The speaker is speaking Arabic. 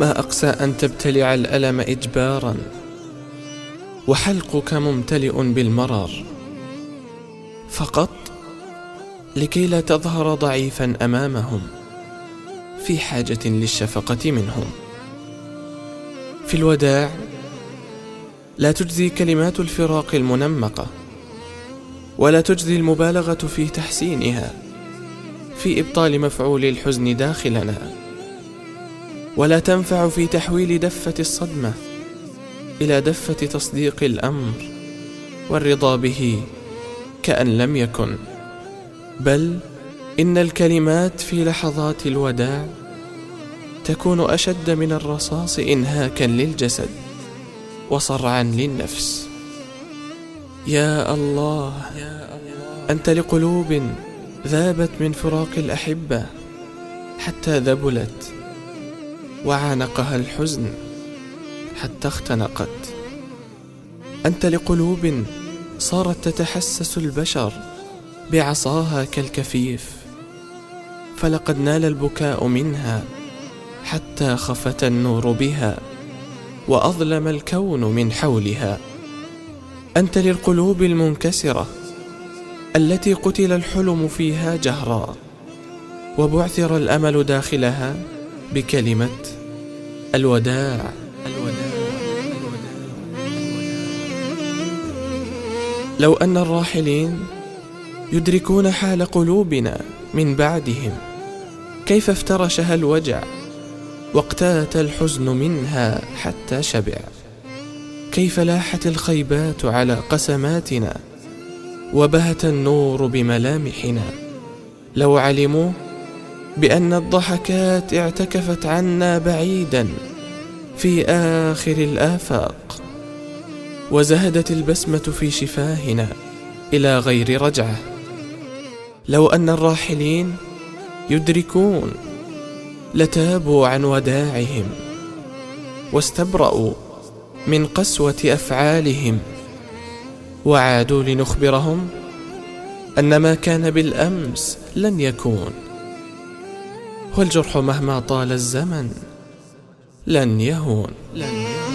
ما أقسى أن تبتلع الألم إجبارا وحلقك ممتلئ بالمرر. فقط لكي لا تظهر ضعيفا أمامهم في حاجة للشفقة منهم. في الوداع لا تجزي كلمات الفراق المنمقة ولا تجزي المبالغة في تحسينها في إبطال مفعول الحزن داخلنا. ولا تنفع في تحويل دفة الصدمة إلى دفة تصديق الأمر والرضا به كأن لم يكن. بل إن الكلمات في لحظات الوداع تكون أشد من الرصاص إنهاكا للجسد وصرعا للنفس. يا الله أنت لقلوب ذابت من فراق الأحبة حتى ذبلت وعانقها الحزن حتى اختنقت. أنت لقلوب صارت تتحسس البشر بعصاها كالكفيف فلقد نال البكاء منها حتى خفت النور بها وأظلم الكون من حولها. أنت للقلوب المنكسرة التي قتل الحلم فيها جهرا وبعثر الأمل داخلها الوداع الوداع. لو أن الراحلين يدركون حال قلوبنا من بعدهم كيف افترشها الوجع واقتات الحزن منها حتى شبع؟ كيف لاحت الخيبات على قسماتنا وبهت النور بملامحنا؟ لو علموا بأن الضحكات اعتكفت عنا بعيدا في آخر الآفاق وزهدت البسمة في شفاهنا إلى غير رجعة. لو أن الراحلين يدركون لتابوا عن وداعهم واستبرأوا من قسوة أفعالهم وعادوا لنخبرهم أن ما كان بالأمس لن يكون. والجرح مهما طال الزمن لن يهون, لن يهون.